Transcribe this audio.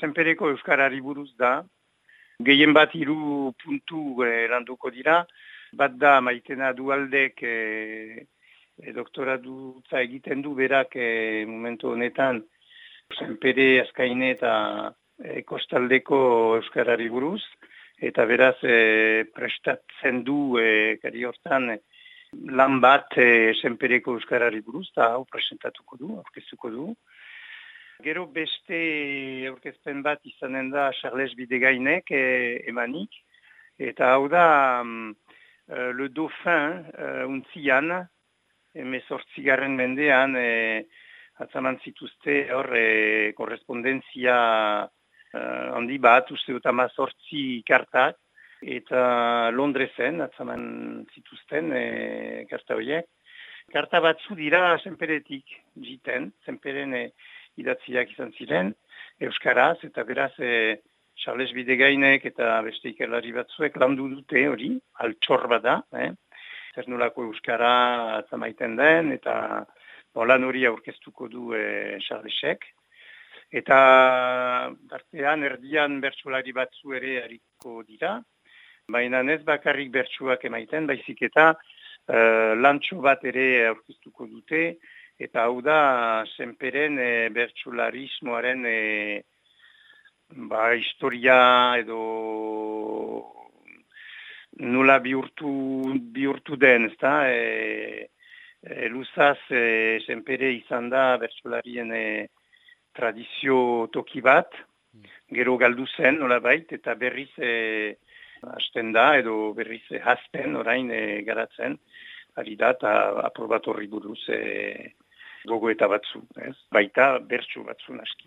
zenpereko euskarari buruz da. Gehien bat hiru puntu e, landuko dira. Bat da maitena dualdek e, e, doktora egiten du berak e, momentu honetan zenpere azkaine eta e, kostaldeko euskarari buruz. Eta beraz e, prestatzen du e, kari hortan lan bat e, zenpereko euskarari buruz eta hau presentatuko du, aurkeztuko du. Gero beste aurkezpen bat izanen da Charles Bidegainek e, emanik. Eta hau da um, Le Dauphin uh, untzian, emezortzigarren mendean, e, atzaman zituzte hor e, korrespondenzia uh, handi bat, uste dut amazortzi kartak, eta Londresen atzaman zituzten e, karta horiek. Karta batzu dira zenperetik jiten, zenperen e, idatziak izan ziren, Euskaraz, eta beraz, e, Charles Bidegainek eta beste ikerlari batzuek landu dute hori, altxor bada, eh? zer nolako Euskara atzamaiten den, eta lan hori aurkeztuko du e, Charlesek. Eta dartean erdian bertsulari batzu ere hariko dira, baina ez bakarrik bertsuak emaiten, baizik eta uh, lantxo bat ere aurkeztuko dute, Eta hau da, zenperen e, bertsularismoaren e, ba, historia edo nula bihurtu, bihurtu den, ez da? E, e, luzaz, e, zenpere izan da bertsularien e, tradizio toki bat, gero galdu zen, nola bait, eta berriz e, hasten da, edo berriz e, hasten, orain e, garatzen, ari da, eta aprobatorri buruz, e, gogo eta batzu, ez? Baita bertsu batzu naski.